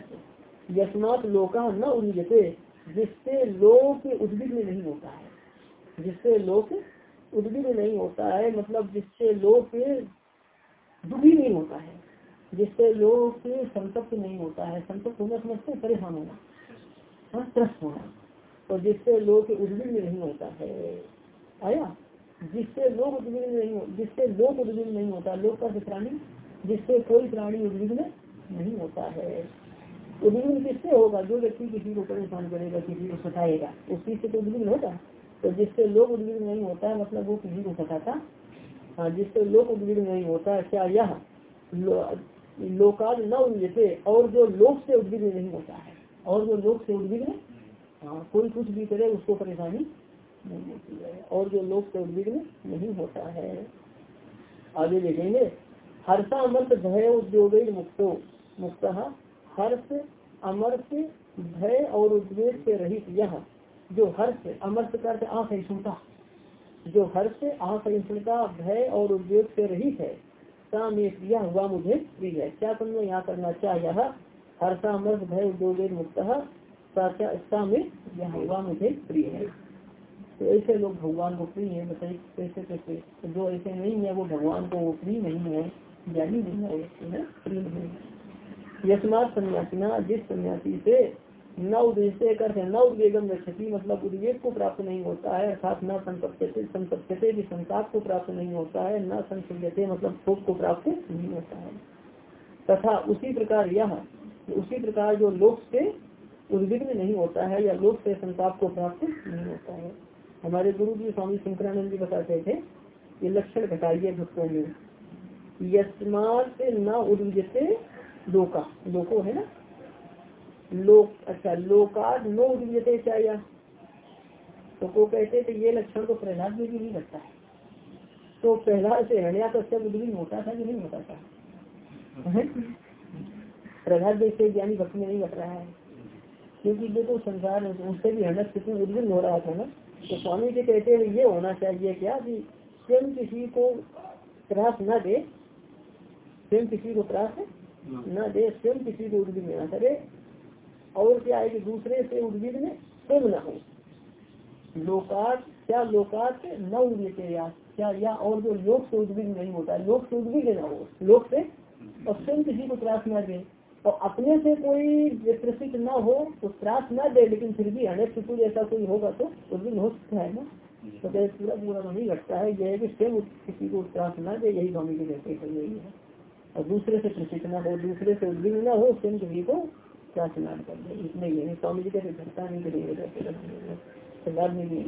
A: यस्मात लोका न उद्विजते, जिससे लोक उद्विग्न नहीं होता है। जिससे लोक उद्विग्न नहीं होता है मतलब जिससे लोक दुखी नहीं होता है, जिससे लोग संतप्त नहीं होता है, संतप्त होना समझते परेशान होना हाँ त्रस्त होना, और जिससे लोग उद्विग्न नहीं होता है, आया? जिससे लोग उद्विग्न नहीं हो, जिससे लोग उद्विग्न नहीं होता लोग का प्राणी? जिससे कोई प्राणी उद्विग्न नहीं होता है। उद्विग्न किससे होगा? जो व्यक्ति किसी को परेशान करेगा, किसी को सताएगा, उस से तो उद्विग्न होगा तो जिससे लोग उद्विग्न नहीं होता है मतलब वो किसी को सताता हाँ जिससे लोग उद्विग्न नहीं होता है, क्या यह लोकाल न उद्विग्न और जो लोक से उद्विग्न नहीं होता है, और जो लोक से उद्विग्न हाँ कोई कुछ भी करे, उसको परेशानी नहीं होती है, और जो लोग से उद्विग्न नहीं होता है। आगे देखेंगे, हर्षा अमर्थ भय उद्योग मुक्तो, मुक्त हर्ष अमर्थ भय और उद्वेग से रहित यह जो हर्ष अमर्थ करते असहिष्णुता जो हर्ष असहिष्णुता भय और उद्योग से रहित है यह हुआ मुझे प्रिय है। क्या तुमने यहाँ करना चाहिए? हर्षा अमर्थ भय उद्योग मुक्त में यह हुआ मुझे प्रिय है। तो ऐसे लोग भगवान को प्रिय है बताइए कैसे कैसे जो ऐसे नहीं है, वो भगवान को प्रिय नहीं है, ज्ञानी नहीं है प्रिय नहीं यशमात सन्यासिना जिस सन्यासी से न उद्देश्य करते न उद्वेगम रक्षति मतलब उद्वेग को प्राप्त नहीं होता है, अर्थात न संपत्ति संपत्ति भी संताप को प्राप्त नहीं होता है, न संसुल्यते मतलब शोक को प्राप्त नहीं होता है। तथा उसी प्रकार यह, उसी प्रकार जो लोक से उद्विग्न नहीं होता है या लोक से संताप को प्राप्त नहीं होता है। हमारे गुरु जी स्वामी शंकरानंद जी बताते थे, ये लक्षण घटाइए भक्तों में, यस्मात न उद्विजते लोका, लोको है ना? लोक अच्छा लोकाद नो उद्विजते क्या तो को कहते थे ये लक्षण तो प्रहलाद में भी नहीं लगता है। तो प्रहलाद से हृणया कश्यप उद्विग्न होता था कि नहीं होता था? प्रहलाद जैसे ज्ञानी भक्ति में नहीं घट रहा है। क्योंकि देखो, संसार उससे भी हनक स्थिति उद्विग्न हो रहा था ना। तो स्वामी जी कहते हैं, ये होना चाहिए क्या कि स्वयं किसी को त्रास न दे? स्वयं किसी को त्रास न दे? स्वयं किसी को उद्विग्न न करे? और क्या है कि दूसरे से उद्विग्न स्वयं न हो। लोकात, क्या लोकात न उद्विग्न या? क्या या और जो लोक से उद्विग्न नहीं होता? लोक से उद्विग्न न हो। लोक से और स्वयं किसी को त्रास न दे। और अपने से कोई विकसित न हो तो त्रास न दे, लेकिन फिर भी अनेक शिशु ऐसा कोई होगा तो दिन हो सकता है ना? तो पूरा पूरा नहीं घटता है, यह है कि स्वयं किसी को त्रास न दे, यही स्वामी जी कहते हैं यही है। और दूसरे से प्रसिद्ध न हो, दूसरे से उद्विग्न न हो, स्वयं किसी को त्रास न कर दे? इतने ही है। स्वामी जी कहते घटता नहीं करेंगे सरकार में भी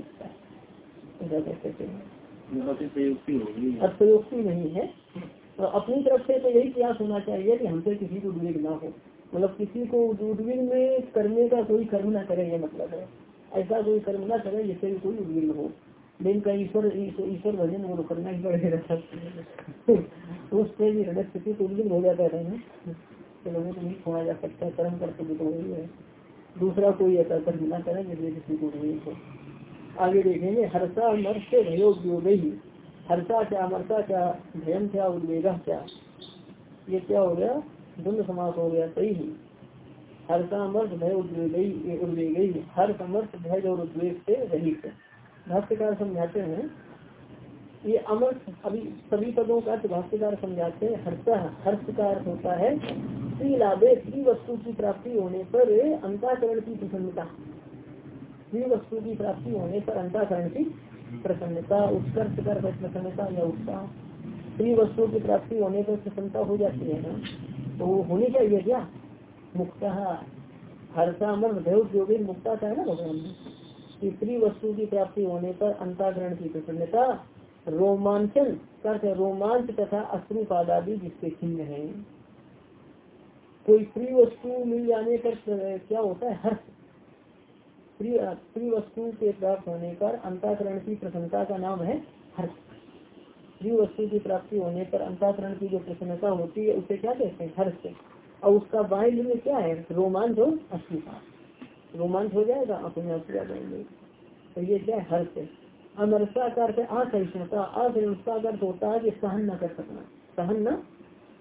A: अर्थयोक्ति नहीं है तो अपनी तरफ़ से तो यही प्रयास होना चाहिए कि हमसे किसी को उद्वेग ना हो। मतलब किसी को उद्वेग में करने का कोई कर्म ना करे ये मतलब है। ऐसा कोई कर्म ना करे जिससे भी कोई उद्वेग हो। लेकिन का ईश्वर ईश्वर भजन वो तो करना ही पड़ेगा। उससे भी हृदय स्थिति तो उद्विग्न हो जाता है। ना चलो तो नहीं छोड़ा जा सकता कर्म करते तो वही है। दूसरा कोई ऐसा कर्म ना करें किसी को हो। आगे देखेंगे, हर्षा मर्ष से भयोद्योग ही हर्षा क्या मरसा क्या भयम क्या, उद्वेग क्या? ये क्या हो गया? द्वंद समास हो गया, सही ही। हर्षामर्थ भय उद्वेग उद्वेग। हर समर्थ भय और उद्वेग से रहित। भाष्यकार समझाते हैं, ये अमर अभी सभी पदों का अर्थ भाष्यकार समझाते हैं, हर्ष हर्ष का अर्थ होता है स्त्री लाभे स्त्री वस्तु की प्राप्ति होने पर अंताकरण की प्रसन्नता। स्त्री वस्तु की प्राप्ति होने पर अंताकरण की प्रसन्नता, उत्कर्ष कर प्रसन्नता या उत्साह। स्त्री वस्तु की प्राप्ति होने पर प्रसन्नता हो जाती है ना? तो होनी चाहिए क्या? मुक्ता, हर्षा मन भय मुक्ता का है ना भगवान स्त्री वस्तु की प्राप्ति होने पर अंताग्रहण की प्रसन्नता, रोमांचन, करते रोमांच तथा अश्रुपाद आदि जिसके चिन्ह है। कोई प्रिय वस्तु मिल जाने पर क्या होता है? हर्ष। प्रिय वस्तु के प्राप्त होने पर अंताकरण की प्रसन्नता का नाम है हर्ष। प्रिय वस्तु की प्राप्ति होने पर अंताकरण की जो प्रसन्नता होती है, उसे क्या कहते हैं? हर्ष और उसका बाएँ में क्या है? रोमांच और अश्रुपात रोमांच हो जाएगा, अपने आप तो ये क्या है? हर्ष अमरसा का अर्थ असहिष्णुता असहिष्णुता अर्थ होता है कि सहन न कर सकना। सहन न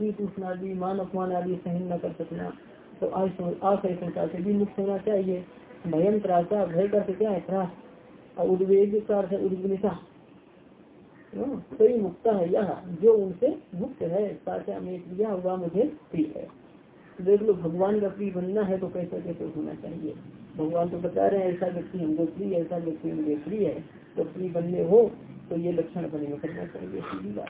A: शीत उष्ण आदि मान अपमान आदि सहन न कर सकना। तो असहिष्णुता से भी मुक्त होना चाहिए। भयम त्रासा भय करते क्या है? त्रास और उद्वेग का अर्थ उद्विग्नता सही मुक्त है यह, जो उनसे मुक्त है। साचा में प्रिया हुआ मुझे प्रिय है। देख लो, भगवान का प्रिय बनना है तो कैसे कैसे होना चाहिए। भगवान तो बता रहे हैं, ऐसा व्यक्ति हमको प्रिय ऐसा व्यक्ति मुझे प्रिय है। तो प्रिय बनने हो तो ये लक्षण बने में करना चाहिए। सीधी बात।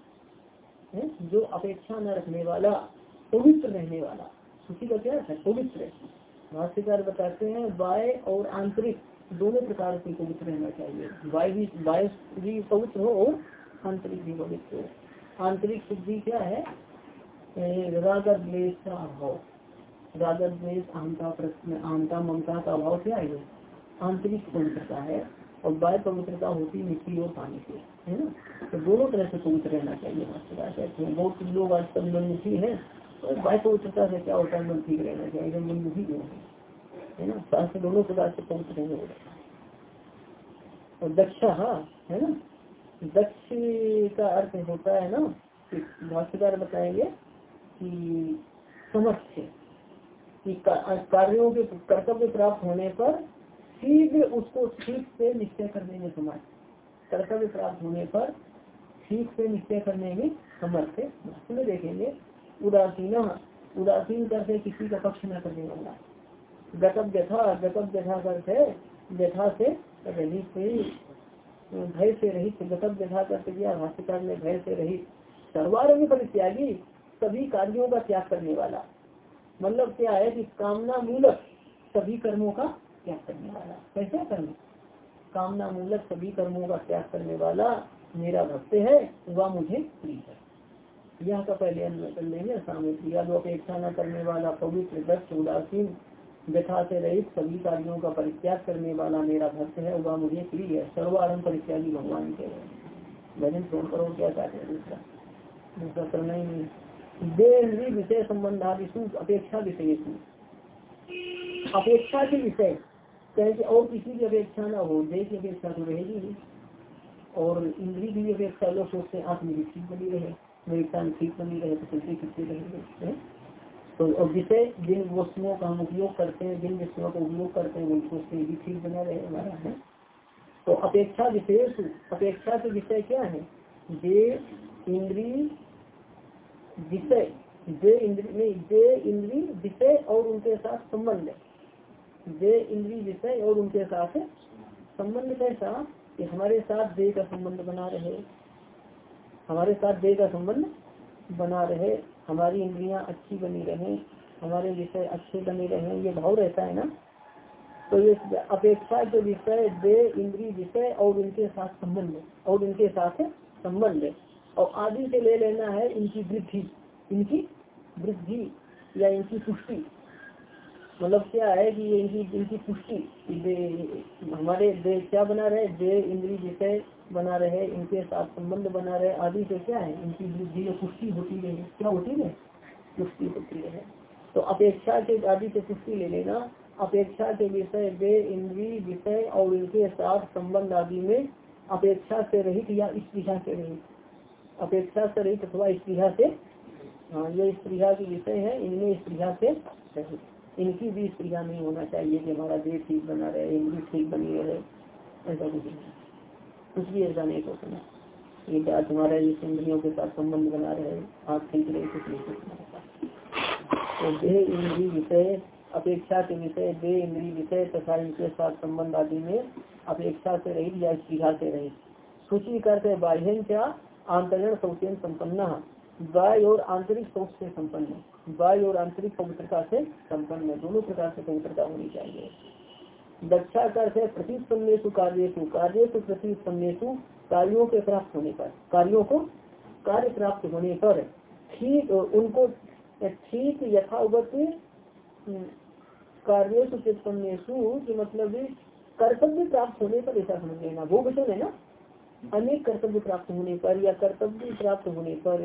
A: है जो अपेक्षा न रखने वाला, पवित्र रहने वाला। सुखी का क्या है? पवित्र भाष्यकार बताते हैं, बाय और आंतरिक दोनों प्रकार से पवित्र रहना चाहिए। बाय भी वाय भी पवित्र हो और आंतरिक भी पवित्र हो। आंतरिक शुद्धि क्या है? रागर द्वेश का अभाव। रागर द्वेश आमता प्रश्न आमता ममता का अभाव क्या है? आंतरिक पवित्रता है? और बाह्य पवित्रता होती मिट्टी और पानी से है ना? तो दोनों तरह से पवित्र रहना चाहिए कहते हैं। बहुत लोग आजकल मनमुखी है तो बाह्य पवित्रता से क्या होता है? मन ठीक रहना चाहिए मनमुखी क्यों है ना? शास्त्र दोनों प्रकार से पवित्र रहने हो। रहा और दक्ष, है ना? दक्ष का अर्थ होता है ना, कि भाष्यकार बताएँगे कि समक्ष कार्यों के कर्तव्य प्राप्त होने पर शीघ्र उसको ठीक से निश्चय करने में समर्थ। कर्तव्य प्राप्त होने पर ठीक से निश्चय करने में समर्थ है। में देखेंगे। उदासीन उदासीन करते किसी का पक्ष न करने वाला। गतब व्यथा गतब व्यथा करते व्यथा से रहित भय से रहित गतब व्यथा करते भाष्यकार ने भय से रहित सर्वारंग परित्यागी सभी कार्यों का त्याग करने वाला। मतलब क्या है कि कामना मूलक सभी कर्मों का त्याग करने वाला? कैसे कर्म कामना मूलक सभी कर्मों का त्याग करने वाला मेरा भक्त है, वह मुझे प्रिय है। यह का पहले अन्य कर लेंगे, सामने जो अपेक्षा न करने वाला, पवित्र, दक्ष, उदासीन व्यथा से रहित सभी कार्यों का परित्याग करने वाला मेरा भक्त है, वह मुझे प्रिय है। सर्वारंभ परित्यागी भगवान के भजन छोड़ करो, क्या चाहते हैं दूसरा? दूसरा करना ही। नहीं देह विषय संबंध आदि अपेक्षा विषय अपेक्षा के विषय कहे और किसी की अपेक्षा ना हो देह की अपेक्षा तो रहेगी ही। और इंद्री की अपेक्षा लोग सोचते हैं, आत्म मेरी ठीक बनी रहे, मेरी कान ठीक बनी रहे तो कैसे कितने रहेंगे तो और जिसे जिन वस्तुओं का हम उपयोग करते हैं, जिन वस्तुओं का उपयोग करते हैं वही सोचते हैं ठीक बना रहे हमारा, है? तो अपेक्षा विशेष अपेक्षा के विषय क्या है? जे इंद्री विषय, जे इंद्री, नहीं, जे इंद्री विषय और उनके साथ संबंध है। वे इंद्री विषय और उनके साथ संबंध कैसा कि हमारे साथ देह का संबंध बना रहे। हमारे साथ देह का संबंध बना रहे। हमारी इंद्रियाँ अच्छी बनी रहे, हमारे विषय अच्छे बने रहे, ये भाव रहता है ना? तो ये अपेक्षा के विषय दे इंद्री विषय और उनके साथ संबंध, और इनके साथ संबंध। और आदि से ले लेना है इनकी वृद्धि इनकी वृद्धि या इनकी पुष्टि। मतलब क्या है कि इनकी इनकी पुष्टि हमारे दे क्या बना रहे दे इंद्री विषय बना रहे, इनके साथ संबंध बना रहे, आदि से क्या है, इनकी वृद्धि पुष्टि होती है, क्या होती है? पुष्टि होती है। तो अपेक्षा के आदि से पुष्टि ले लेना, अपेक्षा के विषय वे इंद्री विषय और इनके साथ संबंध आदि में अपेक्षा से रहित या स्त्रीहा से रहित। अपेक्षा से रहित अथवा स्त्रीहा से हाँ ये स्त्रीहा के विषय है, इनमें स्त्रीहा से रहित। इनकी भी स्त्रीहा नहीं होना चाहिए कि हमारा देह ठीक बना रहे इंद्री ठीक बनी रहे। ऐसा कुछ नहीं। कुछ भी ऐसा नहीं सोचना ये क्या तुम्हारा इस इंद्रियों के साथ संबंध बना रहे आप ठीक रहे, कुछ नहीं सोचना तो देह इंद्री विषय, अपेक्षा के विषय दे इंद्री विषय तथा इनके साथ संबंध आदि में अपेक्षा से रहित या स्त्रीहा से रहित। सूची करते बाह्य क्या आंतरण सौचन संपन्न। बाय और आंतरिक शौच से संपन्न। बाय और आंतरिक पवित्रता से संपन्न है दोनों प्रकार से पवित्रता होनी चाहिए। दक्षा कर है प्रतिपन्नेशु कार्यु कार्यु प्रतिपन्नेशु कार्यों के प्राप्त होने पर, कार्यों को कार्य प्राप्त होने पर ठीक, उनको ठीक यथावत कार्य प्रतिपन्नेशु की मतलब कर्तव्य प्राप्त होने पर ऐसा समझ लेना, वो वचन है ना? अनेक कर्तव्य प्राप्त होने पर या कर्तव्य प्राप्त होने पर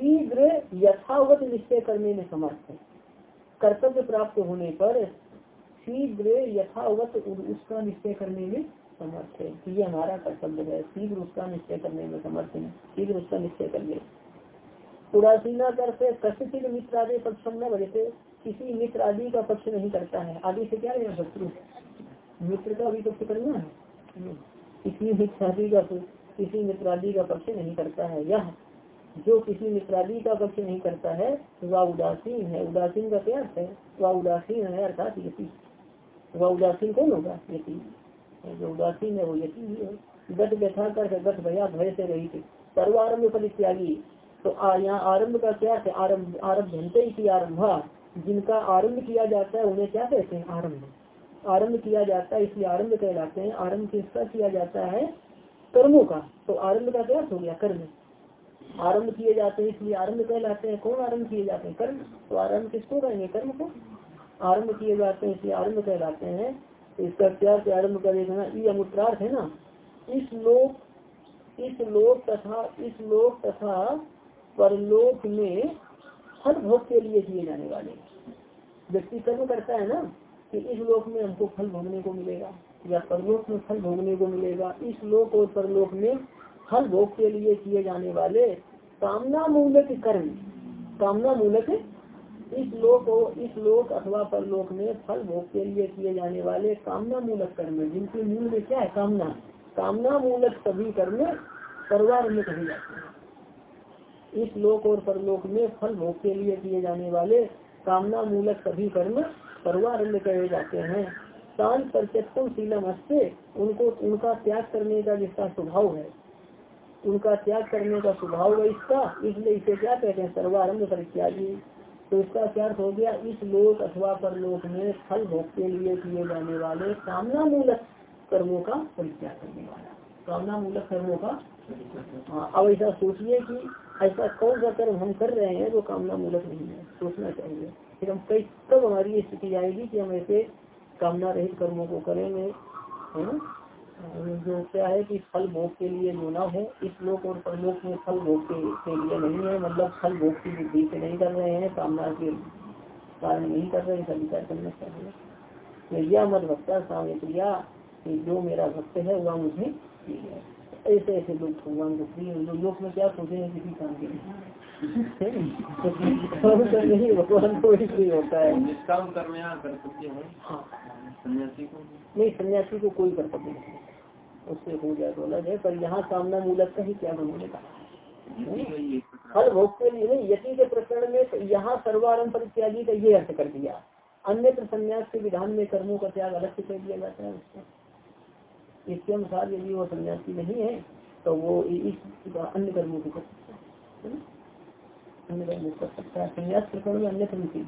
A: शीघ्र यथावत निश्चय करने में समर्थ है। कर्तव्य प्राप्त होने पर शीघ्र यथावत उसका निश्चय करने में समर्थ है। ये हमारा कर्तव्य है, शीघ्र उसका निश्चय करने में समर्थ है, शीघ्र उसका निश्चय कर ले। उदासीना करते कष्ट मित्र आदि पक्ष न बजते किसी मित्र आदि का पक्ष नहीं करता है। आदि से क्या लेना शत्रु मित्र का भी पक्ष करना है। किसी मित्र आदि का किसी मित्र आदि का पक्ष नहीं करता है। यह जो किसी मित्रादि का पक्ष नहीं करता है वह उदासीन है। उदासीन का क्या अर्थ है? वह उदासीन है, अर्थात यति। वह उदासीन कौन होगा? यति। जो उदासीन है, वो यति ही है। गत व्यथा कर गत भया भय से रही थी सर्वारंभ परित्यागी तो यहाँ आरंभ का क्या है? आरंभ आरंभ घंटे ही आरंभ जिनका आरंभ किया जाता है, उन्हें क्या कहते हैं? आरंभ आरंभ किया जाता है, इसलिए आरंभ कहलाते हैं। आरंभ किसका किया जाता है? कर्मों का। तो आरंभ का क्या हो गया? कर्म। आरंभ किए जाते हैं, इसलिए आरंभ कहलाते हैं। कौन आरंभ किए जाते हैं? कर्म। तो आरंभ किसको कहेंगे? कर्म को। आरंभ किए जाते हैं, इसलिए आरंभ कहलाते हैं। तो इसका क्या आरंभ कर देखना ये अमुत्रार्थ है ना? इस लोक इस लोक तथा, इस लोक तथा परलोक में फल भोग के लिए किए जाने वाले। व्यक्ति कर्म करता है ना, कि इस लोक में हमको फल भोगने को मिलेगा, या परलोक में फल भोगने को मिलेगा। इस लोक और परलोक में फल भोग के लिए किए जाने वाले कामना मूलक कर्म, कामना मूलक इस लोक इस लोक अथवा परलोक में फल भोग के लिए किए जाने वाले कामना मूलक कर्म। जिनके मूल में क्या है? कामना। कामना मूलक सभी कर्म परिवार में कहे जाते हैं। इस लोक और परलोक में फल भोग के लिए किए जाने वाले कामना मूलक सभी कर्म परिवार में कहे जाते हैं। शांत प्रत्यक्षम शीलम हस्ते उनको, उनका त्याग करने का जिसका स्वभाव है। उनका त्याग करने का स्वभाव है इसका, इसलिए इसे क्या कहते हैं? सर्वारंभ परित्यागी। तो इसका क्या हो गया? इस लोक अथवा परलोक में फल भोग के लिए किए जाने वाले कामना मूलक कर्मों का परित्याग करने वाला। कामना मूलक कर्मों का हाँ अब ऐसा सोचिए कि ऐसा कौन सा कर्म हम कर रहे हैं जो कामना मूलक नहीं है? सोचना चाहिए। फिर हम कई, कब हमारी स्थिति आएगी कि हम ऐसे कामना रहित कर्मों को करेंगे, है ना? जो क्या है कि फल भोग के लिए जो न है। इस लोक और परलोक में फल भोग के, के लिए नहीं है। मतलब फल भोग की बुद्धि से नहीं कर रहे हैं कामना के कारण नहीं कर रहे हैं विचार करना चाहिए। यह मत भक्ता सामने प्रिया कि जो मेरा भक्त है वह मुझे ऐसे ऐसे लोग भगवान को प्रिय जो लोग में क्या सोचे हैं किसी काम के नहीं भगवान को ही प्रिय होता है।
B: निष्काम कर्म कर सकते हैं। हाँ। सन्यासी को
A: नहीं सन्यासी को कोई कर्तव्य नहीं। उससे हो जाए तो अलग है पर यहाँ कामना मूलक का ही क्या बनने का? फल भोग के लिए नहीं यति के प्रकरण में तो यहाँ सर्वारंभ परित्यागी का ये अर्थ कर दिया। अन्य संन्यास के विधान में कर्मों का त्याग अलग से कर दिया जाता है उसको। इसके अनुसार यदि वो सन्यासी नहीं है तो वो इस अन्य कर्मों को कर सकता है अन्य मुख कर सकता है। संन्यास प्रकरण में अन्य कर्म चीज़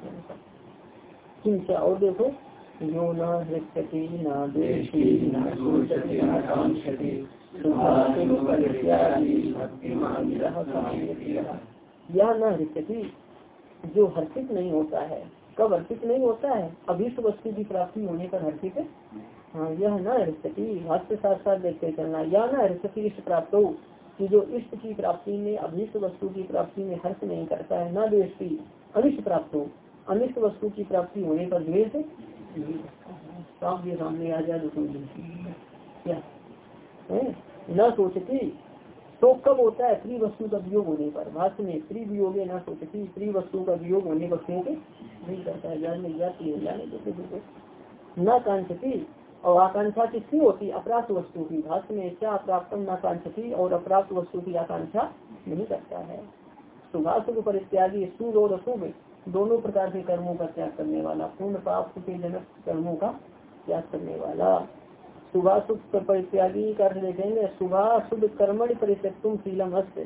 A: किंचा और देखो यो न हृत्यति न देशी न सोचति न यह न हृत्यति जो हर्षित नहीं होता है कब हर्षित नहीं होता है? अभिष्ट वस्तु की प्राप्ति होने पर हर्षित हाँ। यह न हृष्टि हाथ साथ साथ देखते चलना। यह न हृष्टि इष्ट प्राप्त हो कि जो इष्ट की प्राप्ति में अभिष्ट वस्तु की प्राप्ति में हर्ष नहीं करता है न द्वेष्टि अनिष्ट प्राप्त हो। अनिष्ट वस्तु की प्राप्ति होने पर द्वेष सामने आ जाए तो क्या न सोचती। तो कब होता है? स्त्री वस्तु का वियोग होने पर। भाष्य में स्त्री वियोग न सोचती। स्त्री वस्तु का वियोग होने पर शोक नहीं करता है। जानने जाती है जाने देते न कांक्षती और आकांक्षा किसकी होती? अपराध वस्तु की। भाष्य में क्या अप्राप्त न कांक्षती और अप्राप्त वस्तु की आकांक्षा नहीं करता है। सुभाष पर इत्यादि शुभ और अशुभ दोनों प्रकार के कर्मों का त्याग करने वाला, पूर्ण पाप के जनक कर्मों का त्याग करने वाला। शुभाशुभ परित्यागी कर देखेंगे। शुभाशुभ कर्मण परित्यक्तुम शीलम अस्त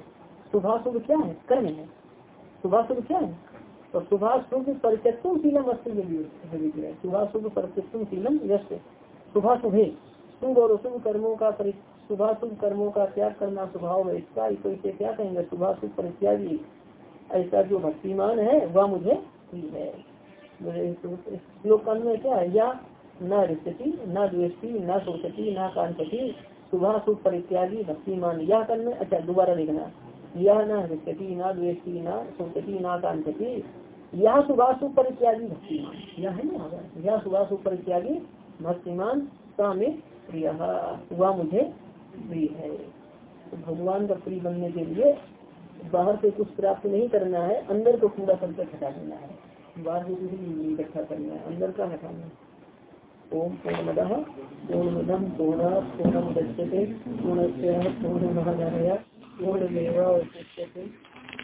A: शुभाशुभ क्या है? कर्म है। शुभाशुभ क्या है? तो शुभाशुभ परित्यक्तुम शीलम अस्त शुभाशुभ परित्यक्तुम शीलम यश शुभाशुभे शुभ। और अशुभ कर्मों का शुभाशुभ कर्मों का त्याग करना स्वभाव है। इसका इसे क्या कहेंगे? शुभाशुभ परित्यागी। ऐसा जो भक्तिमान है, वह मुझे ही है। में क्या है? या न रिश्ती न द्वेष्टि, न सोचती न कांचती शुभ शुभ परित्यागी, भक्तिमान। यह कर्म अच्छा दोबारा देखना। यह न रिश्ती न द्वेष्टि, न सोचती न कांचती, यह शुभाशुभ परित्यागी, भक्तिमान। यह है ना यह शुभाशुभ परित्यागी, भक्तिमान सा में प्रिय। वह मुझे प्रिय है। तो भगवान का प्रिय बनने के लिए बाहर से कुछ प्राप्त नहीं करना है, अंदर को पूरा संकट हटा देना है। बाहर से कुछ नहीं इकट्ठा करना है, अंदर का हटाना ओम पूर्णमद पूर्णमदम पूर्ण पूर्णम दृश्यते पूर्ण पूर्ण पूर्णमेव